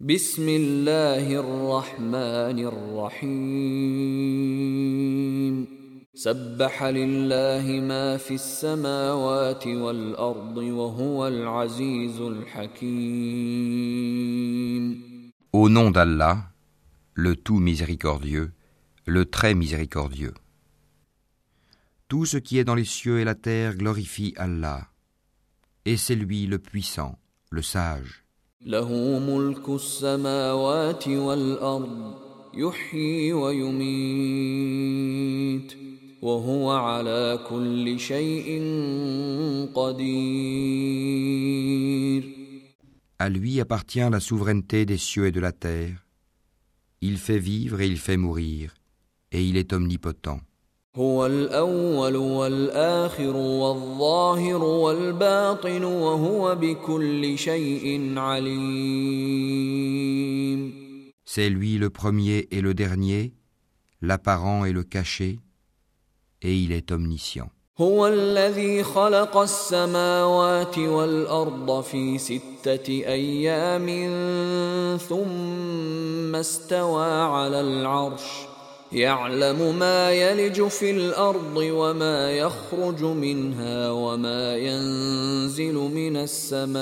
بسم الله الرحمن الرحيم سبح لله ما في السماوات والأرض وهو العزيز الحكيم Au nom d'Allah, le tout miséricordieux, le très miséricordieux. Tout ce qui est dans les cieux et la terre glorifie Allah, et c'est lui le puissant, le sage. له ملك السماوات والأرض يحيي ويميت وهو على كل شيء قدير À lui appartient la souveraineté des cieux et de la terre. Il fait vivre et il fait mourir, et il est omnipotent. هو الأول والآخر والظاهر والباطن وهو بكل شيء عليم C'est lui le premier et le dernier, l'apparent et le caché, et il est omniscient. هو الذي خلق السماوات والأرض في ستة أيام ثم استوى على العرش يعلم ما يلج في الأرض وما يخرج منها وما ينزل من السماء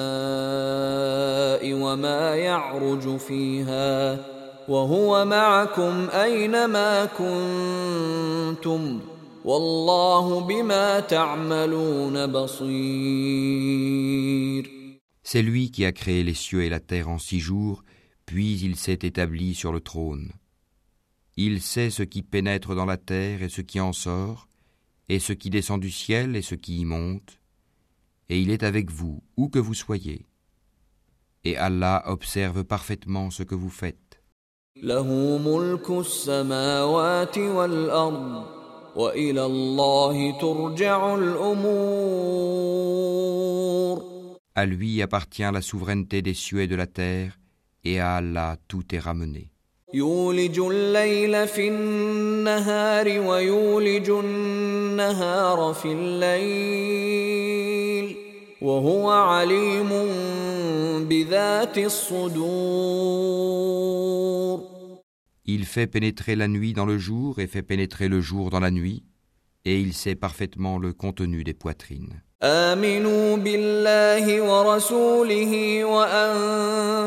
وما يعرج فيها وهو معكم أينما كنتم والله بما تعملون بصير C'est lui qui a créé les cieux et la terre en six jours, puis il s'est établi sur le trône. Il sait ce qui pénètre dans la terre et ce qui en sort, et ce qui descend du ciel et ce qui y monte, et il est avec vous, où que vous soyez. Et Allah observe parfaitement ce que vous faites. À lui appartient la souveraineté des cieux et de la terre, et à Allah tout est ramené. يولج الليل في النهار ويولج النهار في الليل وهو عليم بذات الصدور Il fait pénétrer la nuit dans le jour et fait pénétrer le jour dans la nuit, et il sait parfaitement le contenu des poitrines. آمنوا بالله ورسوله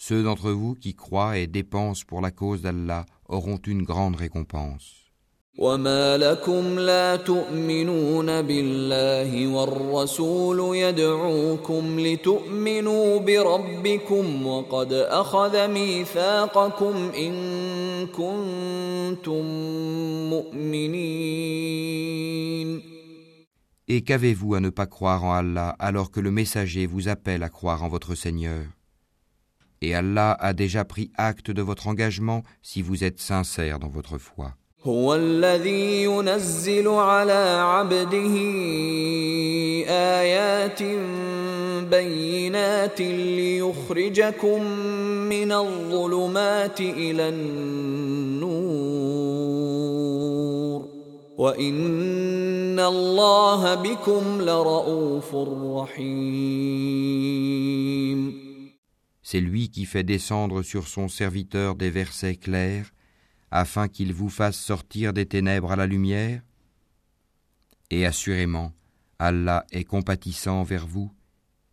Ceux d'entre vous qui croient et dépensent pour la cause d'Allah auront une grande récompense. وما لكم لا تؤمنون بالله والرسول يدعوكم لتؤمنوا بربكم وقد أخذ ميثاقكم إن كنتم مؤمنين Et qu'avez-vous à ne pas croire en Allah alors que le messager vous appelle à croire en votre Seigneur Et Allah a déjà pris acte de votre engagement si vous êtes sincère dans votre foi. هو الذي ينزل على عبده آيات بينات ليخرجكم من الظلمات إلى النور وإن الله بكم لرؤوف رحيم C'est lui qui fait descendre sur son serviteur des versets clairs afin qu'il vous fasse sortir des ténèbres à la lumière Et assurément, Allah est compatissant envers vous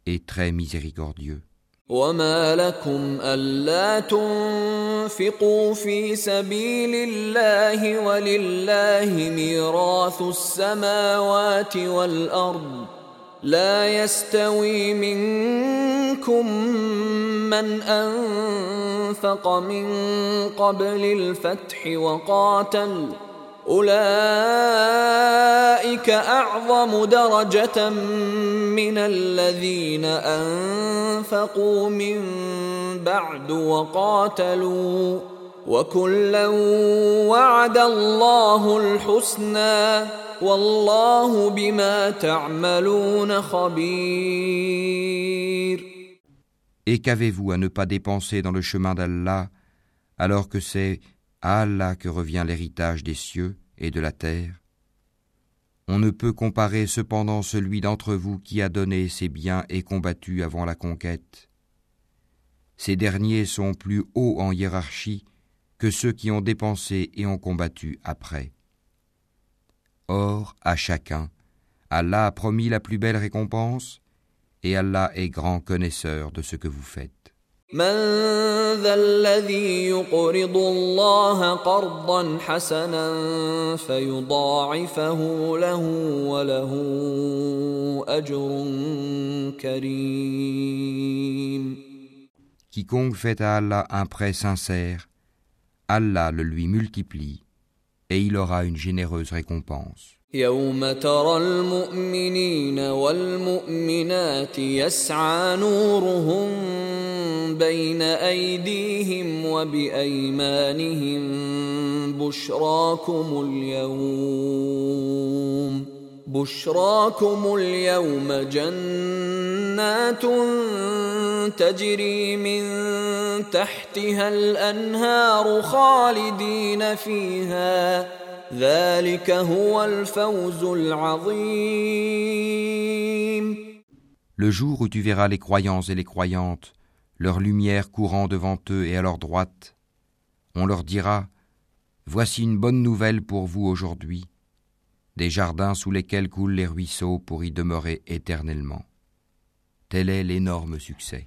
et très miséricordieux. وما لكم ألا تنفقوا في سبيل الله ولله ميراث السماوات والأرض لا يستوي منكم من أنفق من قبل الفتح وقاتل. أولئك أعظم درجة من الذين أنفقوا من بعد وقاتلوا. وكلا وعد الله الحسنى والله بما تعملون خبير Et qu'avez-vous à ne pas dépenser dans le chemin d'Allah alors que c'est à Allah que revient l'héritage des cieux et de la terre On ne peut comparer cependant celui d'entre vous qui a donné ses biens et combattu avant la conquête. Ces derniers sont plus hauts en hiérarchie que ceux qui ont dépensé et ont combattu après. Or, à chacun, Allah a promis la plus belle récompense, et Allah est grand connaisseur de ce que vous faites. Quiconque fait à Allah un prêt sincère, Allah le lui multiplie et il aura une généreuse récompense. يوم ترى المؤمنين والمؤمنات يسعى نورهم بين أيديهم وبأيمانهم بشراكم اليوم بشراكم اليوم جنات تجري من تحتها الانهار خالدين فيها ذلك هو الفوز العظيم Le jour où tu verras les croyants et les croyantes, leur lumière courant devant eux et à leur droite, on leur dira Voici une bonne nouvelle pour vous aujourd'hui, des jardins sous lesquels coulent les ruisseaux pour y demeurer éternellement. Tel est l'énorme succès.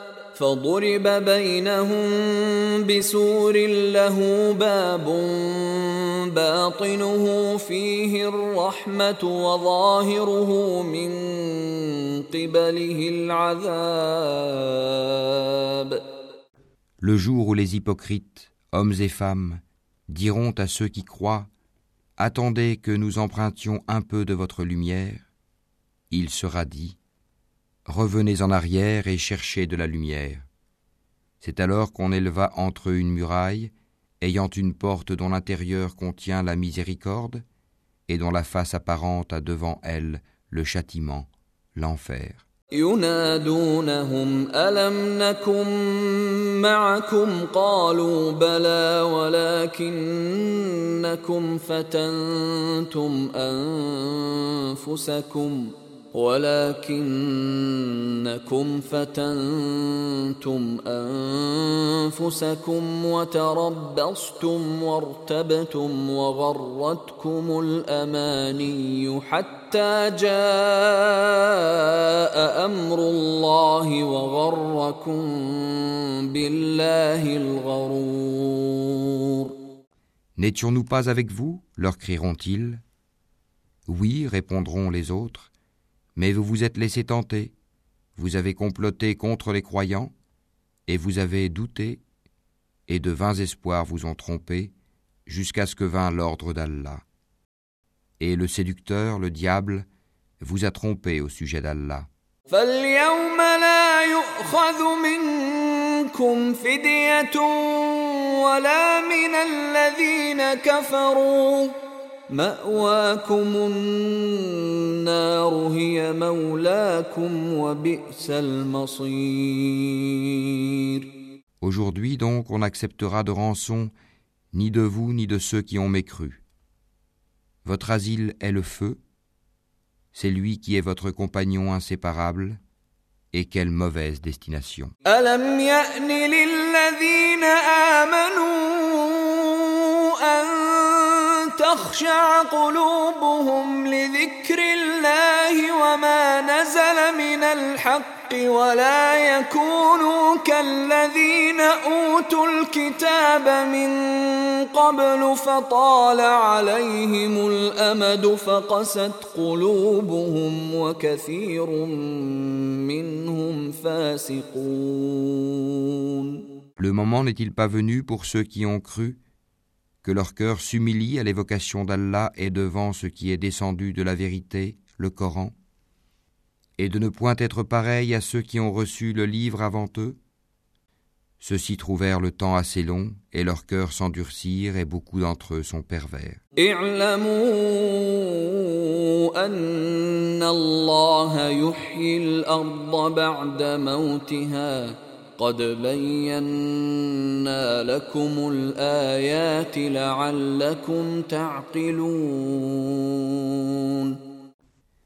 فضرب بينهم بسور له باب باطنه فيه الرحمة وظاهره من قبله العذاب Le jour où les hypocrites, hommes et femmes, diront à ceux qui croient Attendez que nous empruntions un peu de votre lumière, il sera dit Revenez en arrière et cherchez de la lumière. C'est alors qu'on éleva entre eux une muraille, ayant une porte dont l'intérieur contient la miséricorde, et dont la face apparente a devant elle le châtiment, l'enfer. ولكنكم فتنتم أنفسكم وتربصتم وارتبتم وغرتكم الأماني حتى جاء أمر الله وغركم بالله الغرور N'étions-nous pas avec vous leur crieront-ils Oui, répondront les autres. Mais vous vous êtes laissé tenter, vous avez comploté contre les croyants, et vous avez douté, et de vains espoirs vous ont trompé, jusqu'à ce que vint l'ordre d'Allah. Et le séducteur, le diable, vous a trompé au sujet d'Allah. Aujourd'hui donc on acceptera de rançon ni de vous ni de ceux qui ont mécru. Votre asile est le feu, c'est lui qui est votre compagnon inséparable, et quelle mauvaise destination. تخشع قلوبهم لذكر الله وما نزل من الحق ولا يكونوا كالذين أوتوا الكتاب من قبل فطال عليهم الأمد فقست قلوبهم وكثير منهم فاسقون. Le moment n'est-il pas venu pour ceux qui ont cru? Que leur cœur s'humilie à l'évocation d'Allah et devant ce qui est descendu de la vérité, le Coran, et de ne point être pareil à ceux qui ont reçu le livre avant eux? Ceux-ci trouvèrent le temps assez long et leurs cœurs s'endurcirent et beaucoup d'entre eux sont pervers.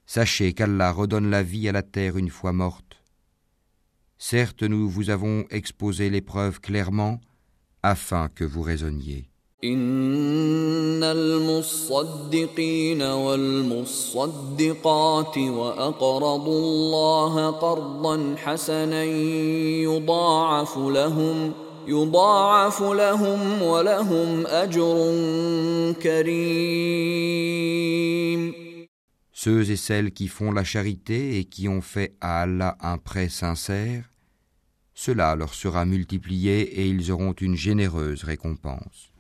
Sachez qu'Allah redonne la vie à la terre une fois morte. Certes, nous vous avons exposé l'épreuve clairement afin que vous raisonniez. إن المصدقين والمصدقات وأقرضوا الله قرضا حسنا يضاعف لهم يضاعف لهم ولهم أجر كريم Ceux et celles qui font la charité et qui ont fait à Allah un prêt sincère, cela leur sera multiplié et ils auront une généreuse récompense.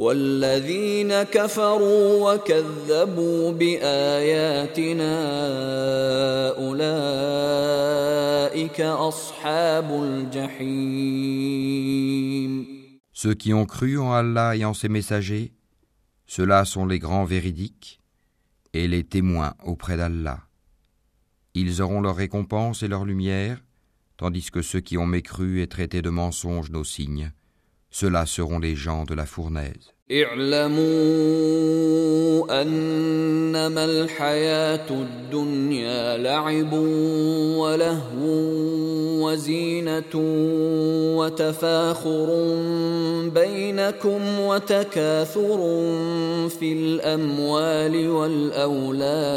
والذين كفروا وكذبوا بآياتنا أولئك أصحاب الجحيم Ceux qui ont cru en Allah et en ses messagers, ceux-là sont les grands véridiques et les témoins auprès d'Allah. Ils auront leur récompense et leur lumière, tandis que ceux qui ont mécru et traité de mensonges nos signes, ceux-là seront les gens de la fournaise. اعلموا انما الحياه الدنيا لعب ولهو وزينه وتفاخر بينكم وتكاثر في الاموال والاولاد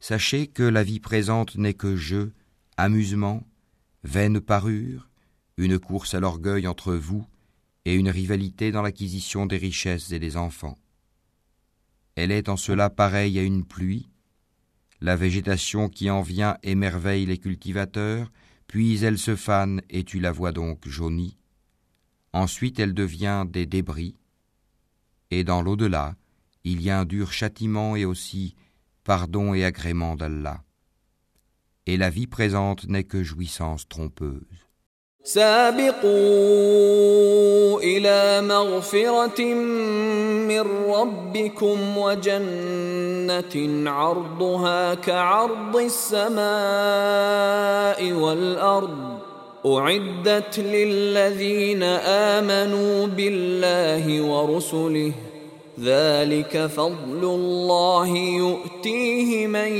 Sachez que la vie présente n'est que jeu, amusement, vaine parure, une course à l'orgueil entre vous et une rivalité dans l'acquisition des richesses et des enfants. Elle est en cela pareille à une pluie, la végétation qui en vient émerveille les cultivateurs, puis elle se fane et tu la vois donc jaunie. Ensuite elle devient des débris. Et dans l'au-delà, il y a un dur châtiment et aussi pardon et agrément d'Allah. Et la vie présente n'est que jouissance trompeuse. سابقوا إلى مغفرة من ربكم وجنة عرضها كعرض السماء والأرض. أعدت للذين آمنوا بالله ورسله. ذلك فضل الله يؤتيه من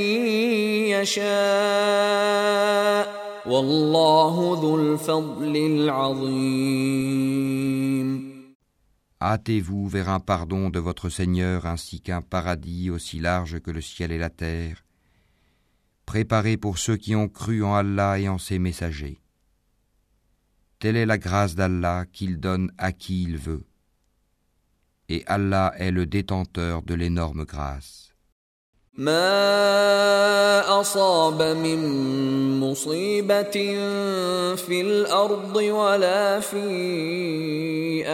يشاء. Hâtez-vous vers un pardon de votre Seigneur ainsi qu'un paradis aussi large que le ciel et la terre, préparé pour ceux qui ont cru en Allah et en ses messagers. Telle est la grâce d'Allah qu'il donne à qui il veut. Et Allah est le détenteur de l'énorme grâce. ما اصاب من مصيبه في الأرض ولا في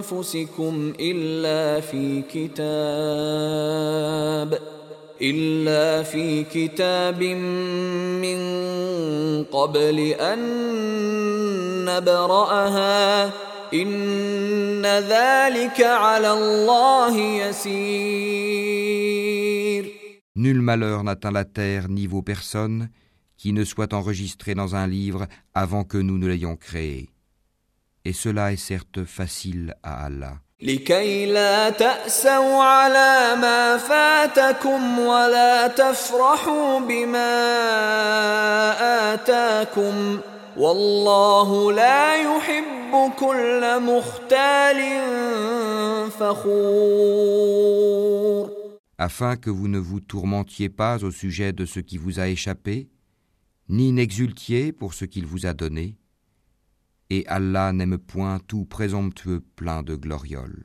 انفسكم الا في كتاب الا في كتاب من قبل ان نبراها ان ذلك على الله يسير Nul malheur n'atteint la terre ni vos personnes qui ne soient enregistrées dans un livre avant que nous ne l'ayons créé. Et cela est certes facile à Allah. Afin que vous ne vous tourmentiez pas au sujet de ce qui vous a échappé, ni n'exultiez pour ce qu'il vous a donné, et Allah n'aime point tout présomptueux plein de glorioles.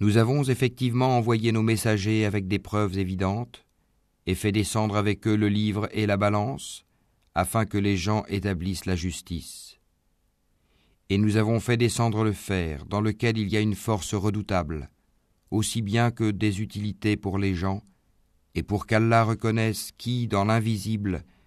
Nous avons effectivement envoyé nos messagers avec des preuves évidentes et fait descendre avec eux le livre et la balance afin que les gens établissent la justice. Et nous avons fait descendre le fer dans lequel il y a une force redoutable, aussi bien que des utilités pour les gens, et pour qu'Allah reconnaisse qui, dans l'invisible,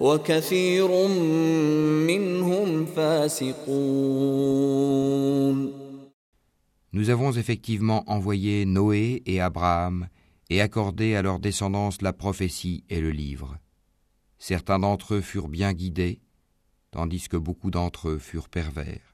وكثير منهم فاسقون Nous avons effectivement envoyé Noé et Abraham et accordé à leur descendance la prophétie et le livre. Certains d'entre eux furent bien guidés, tandis que beaucoup d'entre eux furent pervers.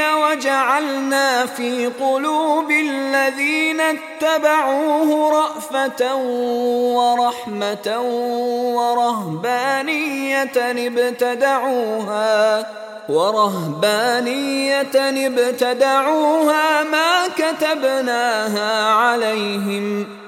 وجعلنا في قلوب الذين اتبعوه رأفة ورحمة ورهبانية ابتدعوها ورهبانية ابتدعوها ما كتبناها عليهم ۖ.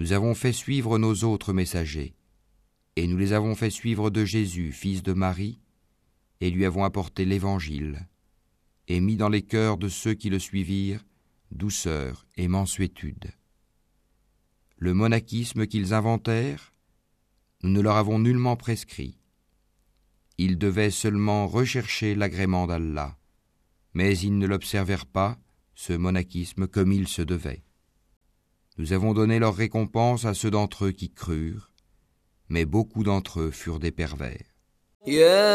nous avons fait suivre nos autres messagers, et nous les avons fait suivre de Jésus, fils de Marie, et lui avons apporté l'Évangile, et mis dans les cœurs de ceux qui le suivirent douceur et mansuétude. Le monachisme qu'ils inventèrent, nous ne leur avons nullement prescrit. Ils devaient seulement rechercher l'agrément d'Allah, mais ils ne l'observèrent pas, ce monachisme, comme il se devait. Nous avons donné leur récompense à ceux d'entre eux qui crurent, mais beaucoup d'entre eux furent des pervers. يا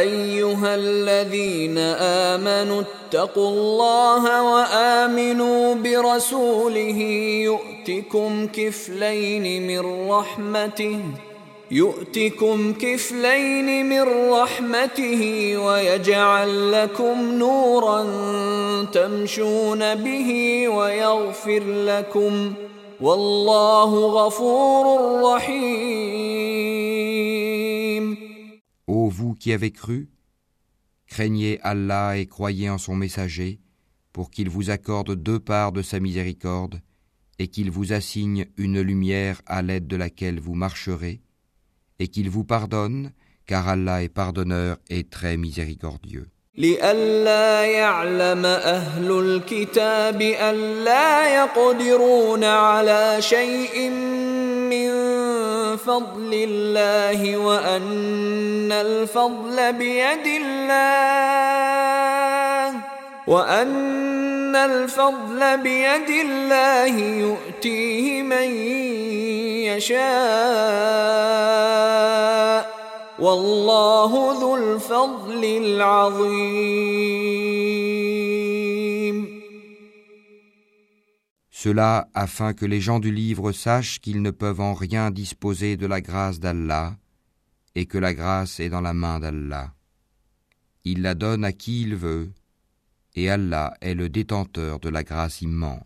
ايها الذين امنوا اتقوا الله وامنوا برسوله يؤتكم كفلين من رحمته يؤتكم كفلين من رحمته ويجعل لكم نورا تمشون به ويغفر لكم والله غفور رحيم Ô vous qui avez cru, craignez Allah et croyez en son messager, pour qu'il vous accorde deux parts de sa miséricorde, et qu'il vous assigne une lumière à l'aide de laquelle vous marcherez, et qu'il vous pardonne, car Allah est pardonneur et très miséricordieux. لئلا يعلم أهل الكتاب ألا يقدرون على شيء من فضل الله وأن الفضل بيد الله وأن الفضل بيد الله يؤتيه من يشاء والله ذو الفضل العظيم Cela afin que les gens du livre sachent qu'ils ne peuvent en rien disposer de la grâce d'Allah et que la grâce est dans la main d'Allah. Il la donne à qui il veut et Allah est le détenteur de la grâce immense.